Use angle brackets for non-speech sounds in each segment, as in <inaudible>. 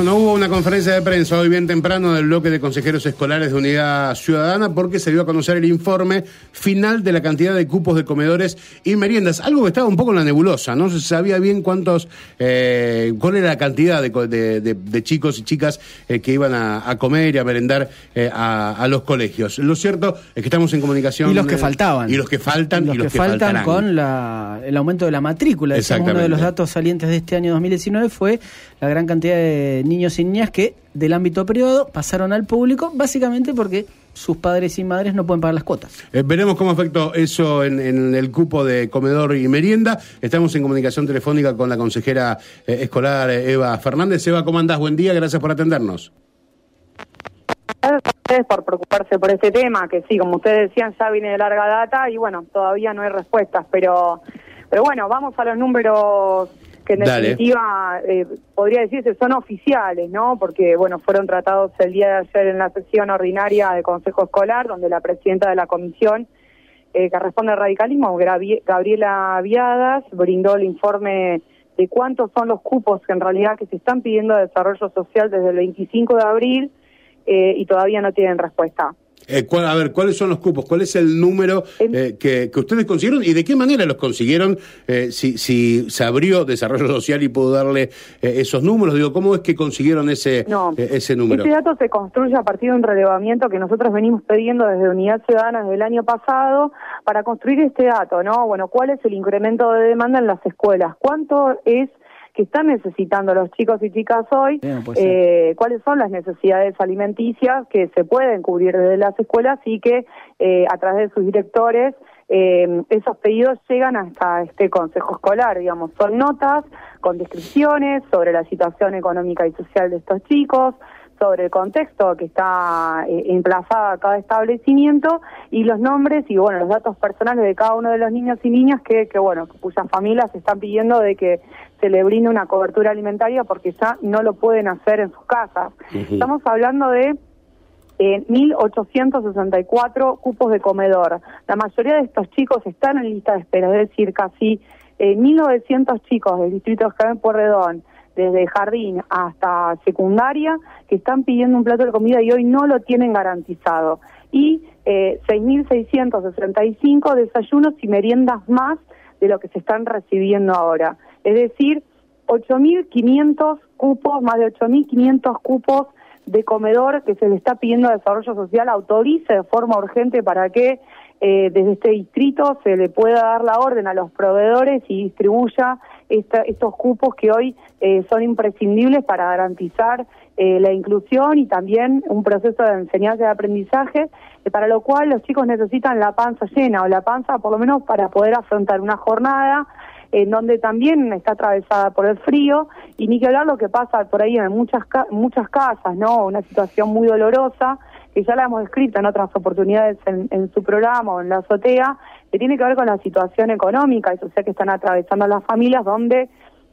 Bueno, hubo una conferencia de prensa hoy bien temprano del bloque de consejeros escolares de Unidad Ciudadana porque se dio a conocer el informe final de la cantidad de cupos de comedores y meriendas. Algo que estaba un poco en la nebulosa, no se sabía bien cuántos, eh, cuál era la cantidad de, chicos y chicas eh, que iban a, comer y a merendar eh, a, los colegios. Lo cierto es que estamos en comunicación. Y los que faltaban. Y los que faltan y los, que, faltan con el aumento de la matrícula. Uno de los datos salientes de este año 2019 fue la gran cantidad de niños y niñas que del ámbito privado pasaron al público, básicamente porque sus padres y madres no pueden pagar las cuotas. Eh, veremos cómo afectó eso en, el cupo de comedor y merienda. Estamos en comunicación telefónica con la consejera eh, escolar eh, Eva Fernández. Eva, ¿cómo andás? Buen día, gracias por atendernos. Gracias a ustedes por preocuparse por este tema, que sí, como ustedes decían, ya viene de larga data y bueno, todavía no hay respuestas, pero, pero bueno, vamos a los números que en definitiva eh, podría decirse son oficiales, ¿no? Porque, bueno, fueron tratados el día de ayer en la sesión ordinaria de Consejo Escolar, donde la presidenta de la comisión eh, que responde al radicalismo, Gabriela Viadas, brindó el informe de cuántos son los cupos que en realidad que se están pidiendo de desarrollo social desde el 25 de abril eh, y todavía no tienen respuesta. Eh, a ver, ¿cuáles son los cupos? ¿Cuál es el número eh, que, ustedes consiguieron y de qué manera los consiguieron? Eh, si, si se abrió desarrollo social y pudo darle esos números, digo, ¿cómo es que consiguieron ese, ese número? Este dato se construye a partir de un relevamiento que nosotros venimos pidiendo desde Unidad Ciudadana desde el año pasado para construir este dato, ¿no? Bueno, ¿cuál es el incremento de demanda en las escuelas? ¿Cuánto es que están necesitando los chicos y chicas hoy, eh, cuáles son las necesidades alimenticias que se pueden cubrir desde las escuelas y que eh, a través de sus directores eh, esos pedidos llegan hasta este consejo escolar, digamos, son notas con descripciones sobre la situación económica y social de estos chicos, sobre el contexto que está eh, emplazada cada establecimiento y los nombres y bueno los datos personales de cada uno de los niños y niñas que, que bueno cuyas familias están pidiendo de que se le brinde una cobertura alimentaria porque ya no lo pueden hacer en sus casas. Estamos hablando de eh, 1.864 cupos de comedor. La mayoría de estos chicos están en lista de espera, es decir, casi eh, 1.900 chicos del distrito de Jaén Porredón desde jardín hasta secundaria, que están pidiendo un plato de comida y hoy no lo tienen garantizado. Y eh, 6.665 desayunos y meriendas más de lo que se están recibiendo ahora. Es decir, 8.500 cupos, más de 8.500 cupos de comedor que se le está pidiendo a Desarrollo Social autorice de forma urgente para que eh, desde este distrito se le pueda dar la orden a los proveedores y distribuya estos cupos que hoy eh, son imprescindibles para garantizar eh, la inclusión y también un proceso de enseñanza y de aprendizaje, para lo cual los chicos necesitan la panza llena o la panza por lo menos para poder afrontar una jornada en donde también está atravesada por el frío y ni que hablar lo que pasa por ahí en muchas muchas casas, ¿no? Una situación muy dolorosa que ya la hemos escrito en otras oportunidades en, su programa o en la azotea, que tiene que ver con la situación económica y social que están atravesando las familias, donde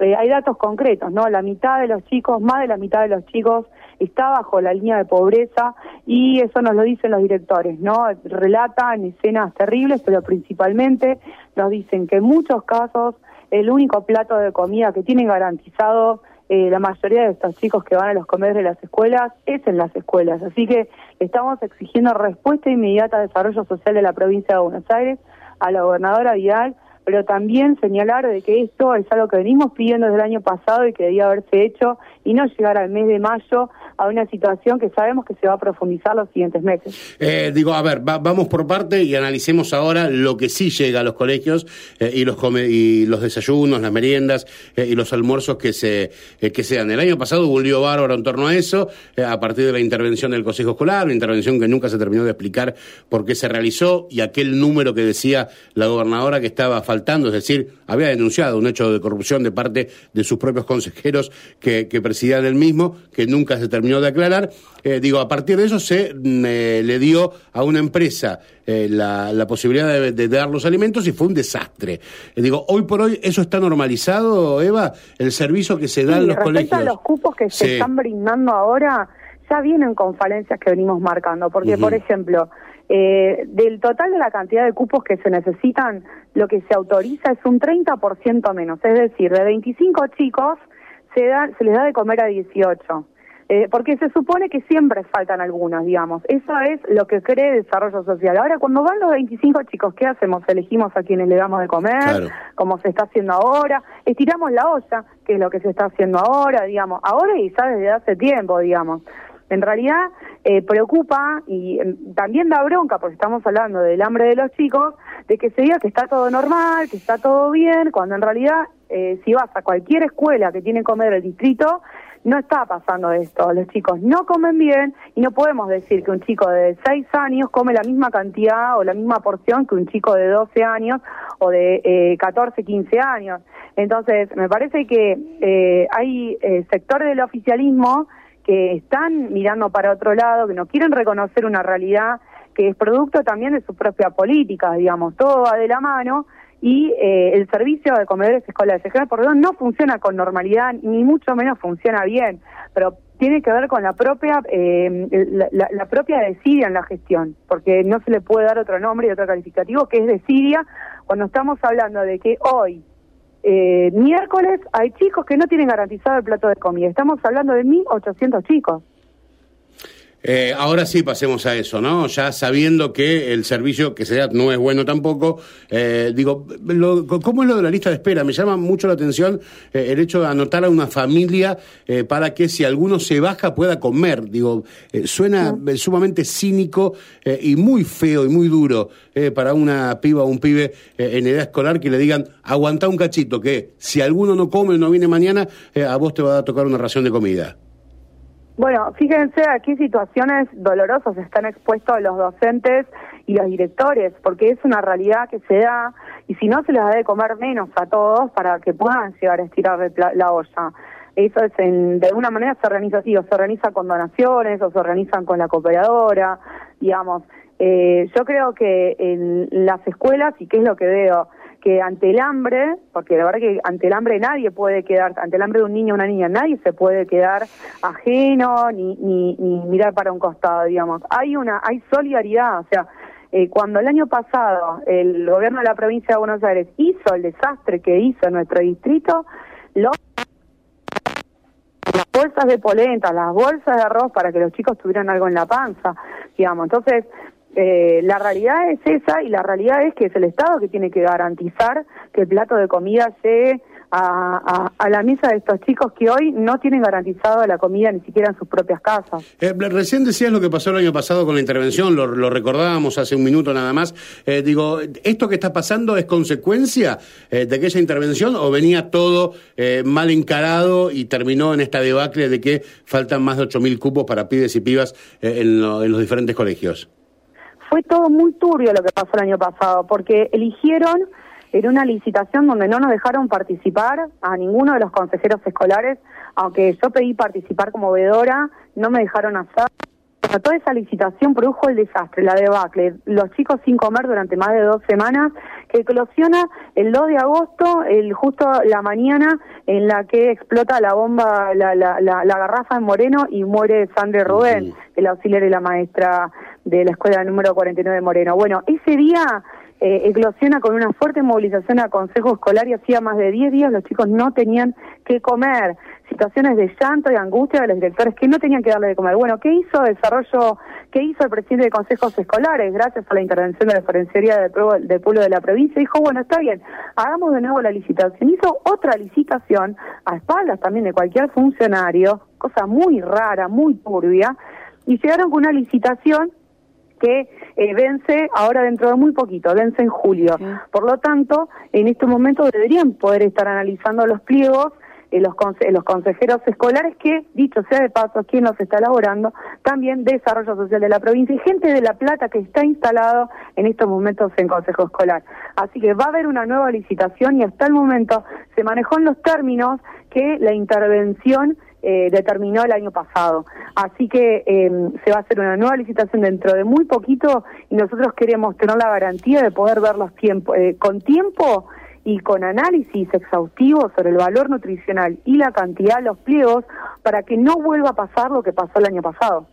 eh, hay datos concretos, ¿no? La mitad de los chicos, más de la mitad de los chicos está bajo la línea de pobreza y eso nos lo dicen los directores, ¿no? Relatan escenas terribles, pero principalmente nos dicen que en muchos casos el único plato de comida que tienen garantizado eh, la mayoría de estos chicos que van a los comedores de las escuelas es en las escuelas. Así que estamos exigiendo respuesta inmediata al desarrollo social de la provincia de Buenos Aires, a la gobernadora Vidal, pero también señalar de que esto es algo que venimos pidiendo desde el año pasado y que debía haberse hecho y no llegar al mes de mayo a una situación que sabemos que se va a profundizar los siguientes meses. Eh, digo, a ver, vamos por parte y analicemos ahora lo que sí llega a los colegios eh, y los desayunos, las meriendas eh, y los almuerzos que se que sean. El año pasado hubo un bárbaro en torno a eso, a partir de la intervención del Consejo Escolar, una intervención que nunca se terminó de explicar por qué se realizó y aquel número que decía la gobernadora que estaba faltando, es decir, había denunciado un hecho de corrupción de parte de sus propios consejeros que presidían el mismo, que nunca se terminó de aclarar. Eh, digo, a partir de eso se mm, eh, le dio a una empresa eh, la, la, posibilidad de, dar los alimentos y fue un desastre. digo, hoy por hoy eso está normalizado, Eva, el servicio que se da en los colegios. a los cupos que se están brindando ahora, ya vienen con falencias que venimos marcando, porque, por ejemplo, eh, del total de la cantidad de cupos que se necesitan, lo que se autoriza es un 30% menos, es decir, de 25 chicos se, da, se les da de comer a 18. Eh, porque se supone que siempre faltan algunos, digamos. Eso es lo que cree desarrollo social. Ahora, cuando van los 25 chicos, ¿qué hacemos? Elegimos a quienes le damos de comer, como se está haciendo ahora, estiramos la olla, que es lo que se está haciendo ahora, digamos. Ahora y ya desde hace tiempo, digamos. En realidad eh, preocupa y em, también da bronca, porque estamos hablando del hambre de los chicos, de que se diga que está todo normal, que está todo bien, cuando en realidad eh, si vas a cualquier escuela que tiene comer el distrito, no está pasando esto. Los chicos no comen bien y no podemos decir que un chico de 6 años come la misma cantidad o la misma porción que un chico de 12 años o de eh, 14, 15 años. Entonces, me parece que eh, hay eh, sectores del oficialismo que están mirando para otro lado, que no quieren reconocer una realidad que es producto también de su propia política, digamos, todo va de la mano y eh, el servicio de comedores escolares por Porredón no funciona con normalidad, ni mucho menos funciona bien, pero tiene que ver con la propia eh, la, propia desidia en la gestión, porque no se le puede dar otro nombre y otro calificativo que es desidia cuando estamos hablando de que hoy eh, miércoles hay chicos que no tienen garantizado el plato de comida. Estamos hablando de 1.800 chicos. Eh, ahora sí pasemos a eso, ¿no? Ya sabiendo que el servicio que se da no es bueno tampoco, eh, digo, ¿cómo es lo de la lista de espera? Me llama mucho la atención eh, el hecho de anotar a una familia para que si alguno se baja pueda comer. Digo, suena sumamente cínico y muy feo y muy duro para una piba o un pibe en edad escolar que le digan, aguanta un cachito, que si alguno no come o no viene mañana, a vos te va a tocar una ración de comida. Bueno, fíjense a qué situaciones dolorosas están expuestos los docentes y los directores, porque es una realidad que se da y si no se les da de comer menos a todos para que puedan llegar a estirar la, olla. Eso es en, de alguna manera se organiza así, o se organiza con donaciones o se organizan con la cooperadora, digamos. Eh, yo creo que en las escuelas, y qué es lo que veo, que ante el hambre, porque la verdad que ante el hambre nadie puede quedar, ante el hambre de un niño o una niña, nadie se puede quedar ajeno ni, ni, ni mirar para un costado, digamos. Hay una, hay solidaridad, o sea, eh, cuando el año pasado el gobierno de la provincia de Buenos Aires hizo el desastre que hizo en nuestro distrito, las bolsas de polenta, las bolsas de arroz para que los chicos tuvieran algo en la panza, digamos. Entonces, eh, la realidad es esa y la realidad es que es el Estado que tiene que garantizar que el plato de comida llegue a, la mesa de estos chicos que hoy no tienen garantizado la comida ni siquiera en sus propias casas. Eh, recién decías lo que pasó el año pasado con la intervención, lo, recordábamos hace un minuto nada más. Eh, digo, ¿esto que está pasando es consecuencia de aquella intervención o venía todo mal encarado y terminó en esta debacle de que faltan más de 8.000 cupos para pibes y pibas en los diferentes colegios? Fue todo muy turbio lo que pasó el año pasado, porque eligieron en una licitación donde no nos dejaron participar a ninguno de los consejeros escolares, aunque yo pedí participar como veedora, no me dejaron hacer. Toda esa licitación produjo el desastre, la debacle, los chicos sin comer durante más de dos semanas, que eclosiona el 2 de agosto, el justo la mañana en la que explota la bomba, la, la, la, garrafa en Moreno y muere Sandra Rubén, el auxiliar de la maestra de la escuela número 49 de Moreno. Bueno, ese día eh, eclosiona con una fuerte movilización a consejo escolar y hacía más de 10 días los chicos no tenían que comer. Situaciones de llanto y angustia de los directores que no tenían que darle de comer. Bueno, ¿qué hizo desarrollo, qué hizo el presidente de consejos escolares gracias a la intervención de la Forensería del pueblo, de la provincia? Dijo, bueno, está bien, hagamos de nuevo la licitación. Hizo otra licitación a espaldas también de cualquier funcionario, cosa muy rara, muy turbia, y llegaron con una licitación que eh, vence ahora dentro de muy poquito, vence en julio. Por lo tanto, en este momento deberían poder estar analizando los pliegos eh, los, los consejeros escolares que, dicho sea de paso, quien los está elaborando, también Desarrollo Social de la provincia y gente de La Plata que está instalado en estos momentos en Consejo Escolar. Así que va a haber una nueva licitación y hasta el momento se manejó en los términos que la intervención eh, determinó el año pasado. Así que em, se va a hacer una nueva licitación dentro de muy poquito y nosotros queremos tener la garantía de poder ver los tiempos, eh, con tiempo y con análisis exhaustivo sobre el valor nutricional y la cantidad de los pliegos para que no vuelva a pasar lo que pasó el año pasado.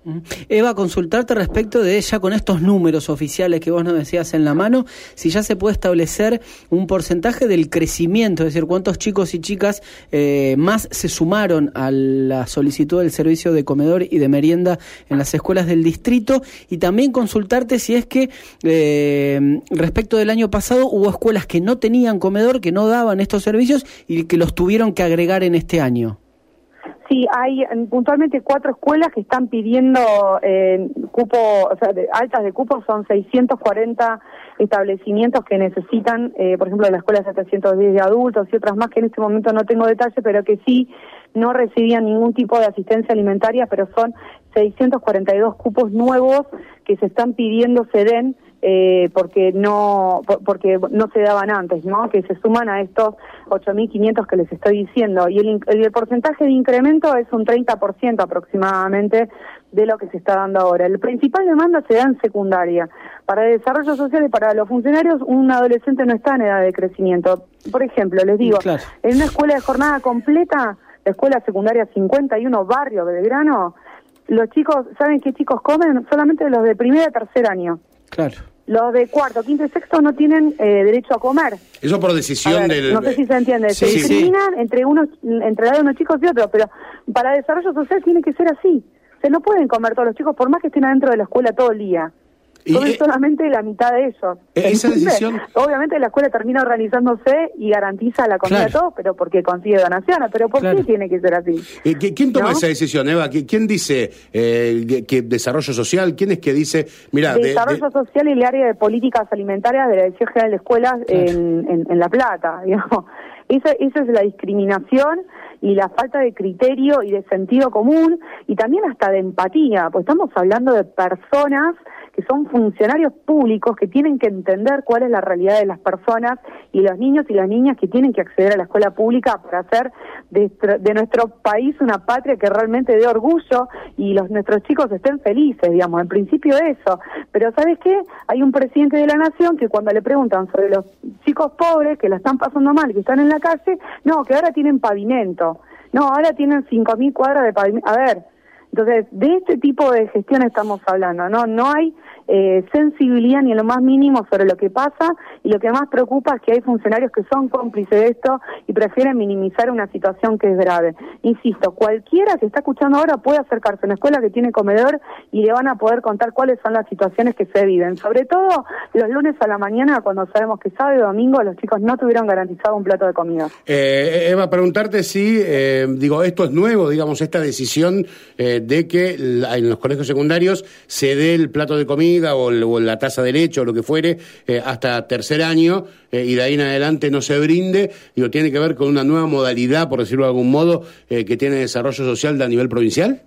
Eva, consultarte respecto de ella con estos números oficiales que vos nos decías en la mano, si ya se puede establecer un porcentaje del crecimiento, es decir, cuántos chicos y chicas eh, más se sumaron a la solicitud del servicio de comedor y de merienda en las escuelas del distrito y también consultarte si es que eh, respecto del año pasado hubo escuelas que no tenían comedor, que no daban estos servicios y que los tuvieron que agregar en este año. Sí, hay puntualmente cuatro escuelas que están pidiendo eh, cupo, o sea, altas de cupo, son 640 establecimientos que necesitan, eh, por ejemplo, la escuela 710 de adultos y otras más que en este momento no tengo detalle, pero que sí no recibían ningún tipo de asistencia alimentaria, pero son 642 cupos nuevos que se están pidiendo se den eh, porque no porque no se daban antes, ¿no? Que se suman a estos 8.500 que les estoy diciendo y el, el porcentaje de incremento es un 30% aproximadamente de lo que se está dando ahora. El principal demanda se da en secundaria. Para el desarrollo social y para los funcionarios, un adolescente no está en edad de crecimiento. Por ejemplo, les digo, en una escuela de jornada completa, la escuela secundaria 51 Barrio Belgrano, los chicos, ¿saben qué chicos comen? Solamente los de primer y tercer año. Claro. Los de cuarto, quinto y sexto no tienen eh, derecho a comer. Eso por decisión del... No sé si se entiende. se discriminan entre unos, entre unos chicos y otros, pero para desarrollo social tiene que ser así. Se no pueden comer todos los chicos por más que estén adentro de la escuela todo el día. Son solamente la mitad de ellos. E-, esa decisión... Obviamente la escuela termina organizándose y garantiza la comida a todos, pero porque consigue donaciones. Pero ¿por qué tiene que ser así? Eh, ¿Quién toma esa decisión, Eva? ¿Quién dice eh, que desarrollo social? ¿Quién es que dice, mira... Desarrollo social y el área de políticas alimentarias de la Dirección General de Escuelas en, en, La Plata, <laughs> digamos. Esa, esa es la discriminación y la falta de criterio y de sentido común y también hasta de empatía, pues estamos hablando de personas que son funcionarios públicos que tienen que entender cuál es la realidad de las personas y los niños y las niñas que tienen que acceder a la escuela pública para hacer de, nuestro país una patria que realmente dé orgullo y los nuestros chicos estén felices, digamos, en principio eso. Pero ¿sabes qué? Hay un presidente de la nación que cuando le preguntan sobre los chicos pobres que la están pasando mal, que están en la calle, no, que ahora tienen pavimento. No, ahora tienen 5.000 cuadras de pavimento. A ver, entonces, de este tipo de gestión estamos hablando, ¿no? No hay eh, sensibilidad ni en lo más mínimo sobre lo que pasa y lo que más preocupa es que hay funcionarios que son cómplices de esto y prefieren minimizar una situación que es grave. Insisto, cualquiera que está escuchando ahora puede acercarse a una escuela que tiene comedor y le van a poder contar cuáles son las situaciones que se viven. Sobre todo los lunes a la mañana cuando sabemos que sábado y domingo los chicos no tuvieron garantizado un plato de comida. Eh, Eva, preguntarte si, eh, digo, esto es nuevo, digamos, esta decisión eh, de que en los colegios secundarios se dé el plato de comida o, la tasa de leche o lo que fuere eh, hasta tercer año eh, y de ahí en adelante no se brinde, digo, tiene que ver con una nueva modalidad, por decirlo de algún modo, eh, que tiene desarrollo social a nivel provincial?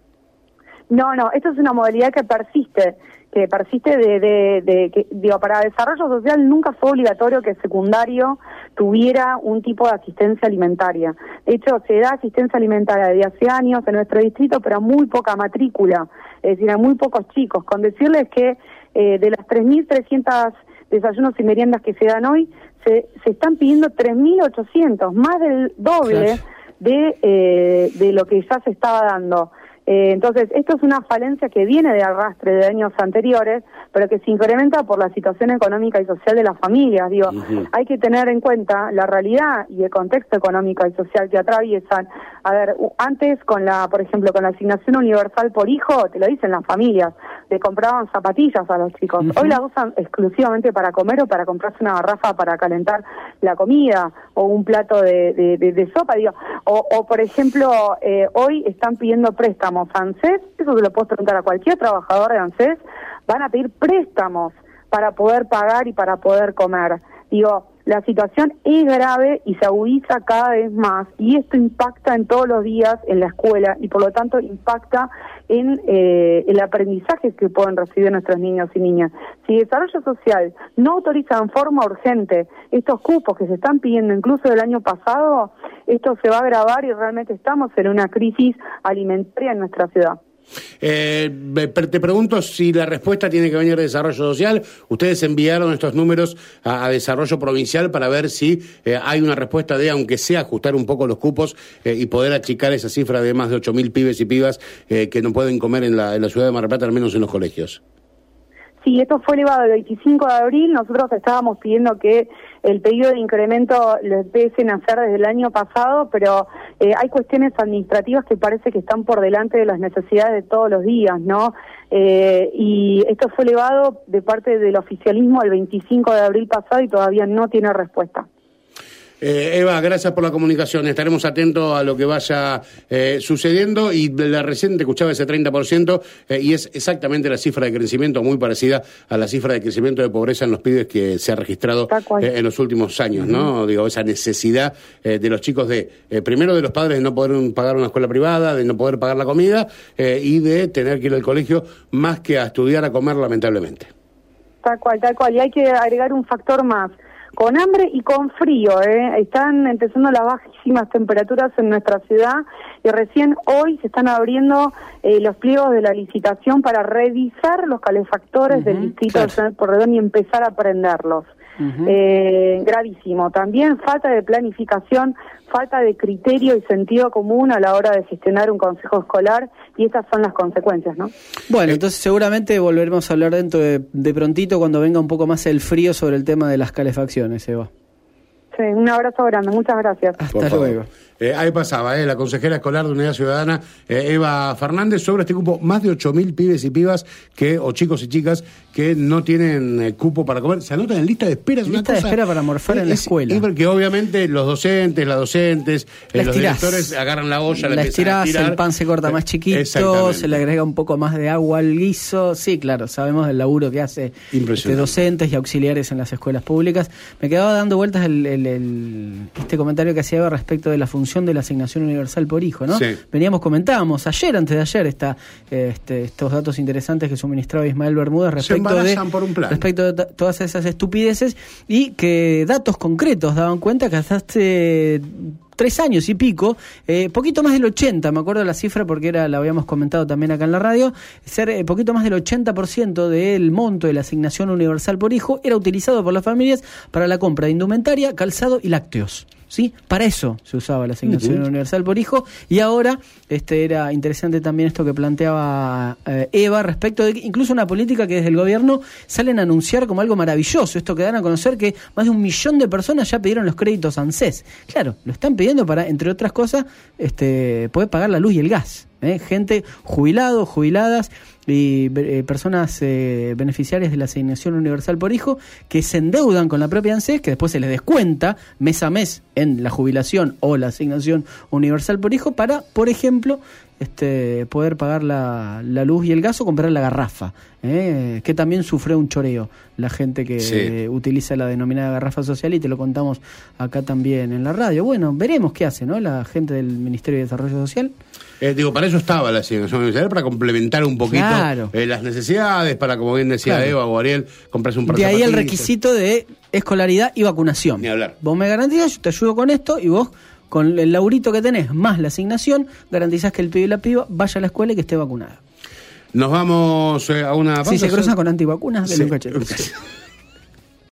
No, no, esto es una modalidad que persiste que persiste de, de, que, digo, para desarrollo social nunca fue obligatorio que secundario tuviera un tipo de asistencia alimentaria. De hecho, se da asistencia alimentaria desde hace años en nuestro distrito, pero muy poca matrícula, es decir, a muy pocos chicos. Con decirles que eh, de las 3.300 desayunos y meriendas que se dan hoy, se, se están pidiendo 3.800, más del doble de, eh, de lo que ya se estaba dando. Eh, entonces, esto es una falencia que viene de arrastre de años anteriores, pero que se incrementa por la situación económica y social de las familias. Digo, hay que tener en cuenta la realidad y el contexto económico y social que atraviesan. A ver, antes con la, por ejemplo, con la asignación universal por hijo, te lo dicen las familias, le compraban zapatillas a los chicos. Hoy la usan exclusivamente para comer o para comprarse una garrafa para calentar la comida o un plato de, de, sopa, digo. O, o por ejemplo, eh, hoy están pidiendo préstamos ANSES, eso se lo puedo preguntar a cualquier trabajador de ANSES, van a pedir préstamos para poder pagar y para poder comer. Digo, la situación es grave y se agudiza cada vez más y esto impacta en todos los días en la escuela y por lo tanto impacta en eh, el aprendizaje que pueden recibir nuestros niños y niñas. Si Desarrollo Social no autoriza en forma urgente estos cupos que se están pidiendo incluso del año pasado, esto se va a agravar y realmente estamos en una crisis alimentaria en nuestra ciudad. Te pregunto si la respuesta tiene que venir de desarrollo social. Ustedes enviaron estos números a, desarrollo provincial para ver si hay una respuesta de, aunque sea ajustar un poco los cupos y poder achicar esa cifra de más de 8.000 pibes y pibas que no pueden comer en la, en la ciudad de Mar del Plata, al menos en los colegios. Sí, esto fue elevado el 25 de abril. Nosotros estábamos pidiendo que el pedido de incremento lo empiecen a hacer desde el año pasado, pero eh, hay cuestiones administrativas que parece que están por delante de las necesidades de todos los días, ¿no? Eh, y esto fue elevado de parte del oficialismo el 25 de abril pasado y todavía no tiene respuesta. Eh, Eva, gracias por la comunicación. Estaremos atentos a lo que vaya eh, sucediendo y la reciente escuchaba ese 30% eh, y es exactamente la cifra de crecimiento muy parecida a la cifra de crecimiento de pobreza en los pibes que se ha registrado en los últimos años, ¿no? Digo, esa necesidad de los chicos de, primero de los padres de no poder pagar una escuela privada, de no poder pagar la comida y de tener que ir al colegio más que a estudiar, a comer, lamentablemente. Tal cual, tal cual. Y hay que agregar un factor más con hambre y con frío. ¿eh? Están empezando las bajísimas temperaturas en nuestra ciudad y recién hoy se están abriendo eh, los pliegos de la licitación para revisar los calefactores del distrito de Porredón y empezar a prenderlos. Eh, gravísimo. También falta de planificación, falta de criterio y sentido común a la hora de gestionar un consejo escolar y estas son las consecuencias, ¿no? Bueno, entonces seguramente volveremos a hablar dentro de, de prontito cuando venga un poco más el frío sobre el tema de las calefacciones, Eva. Sí, un abrazo grande, muchas gracias. Hasta luego. Eh, ahí pasaba, eh, la consejera escolar de Unidad Ciudadana, eh, Eva Fernández, sobre este cupo, más de 8.000 pibes y pibas que, o chicos y chicas que no tienen eh, cupo para comer. Se anotan en lista de espera. lista de espera para morfar en la escuela. Es porque obviamente los docentes, las docentes, los directores agarran la olla, la, estirás, el pan se corta más chiquito, se le agrega un poco más de agua al guiso. Sí, claro, sabemos del laburo que hace de docentes y auxiliares en las escuelas públicas. Me quedaba dando vueltas el, este comentario que hacía respecto de la función de la asignación universal por hijo, ¿no? Veníamos, comentábamos ayer, antes de ayer, está, este, estos datos interesantes que suministraba Ismael Bermúdez respecto de, respecto de todas esas estupideces y que datos concretos daban cuenta que hasta hace tres años y pico, eh, poquito más del 80, me acuerdo la cifra porque era la habíamos comentado también acá en la radio, ser eh, poquito más del 80% del monto de la asignación universal por hijo era utilizado por las familias para la compra de indumentaria, calzado y lácteos. ¿Sí? Para eso se usaba la asignación universal por hijo y ahora este era interesante también esto que planteaba eh, Eva respecto de incluso una política que desde el gobierno salen a anunciar como algo maravilloso, esto que dan a conocer que más de un millón de personas ya pidieron los créditos ANSES. Claro, lo están pidiendo para, entre otras cosas, este, poder pagar la luz y el gas. ¿Eh? Gente jubilados, jubiladas y eh, personas eh, beneficiarias de la asignación universal por hijo que se endeudan con la propia ANSES, que después se les descuenta mes a mes en la jubilación o la asignación universal por hijo para, por ejemplo, este, poder pagar la, la luz y el gas o comprar la garrafa, ¿eh? que también sufre un choreo la gente que utiliza la denominada garrafa social y te lo contamos acá también en la radio. Bueno, veremos qué hace ¿no? la gente del Ministerio de Desarrollo Social. Eh, digo, para eso estaba la asignación universal, para complementar un poquito eh, las necesidades, para, como bien decía Eva o Ariel, comprarse un par de ahí el requisito de escolaridad y vacunación. Ni hablar. Vos me garantizas, yo te ayudo con esto y vos con el laurito que tenés más la asignación, garantizás que el pibe y la piba vaya a la escuela y que esté vacunada. Nos vamos eh, a una pausa. Si se cruzan con antivacunas, de sí. <laughs>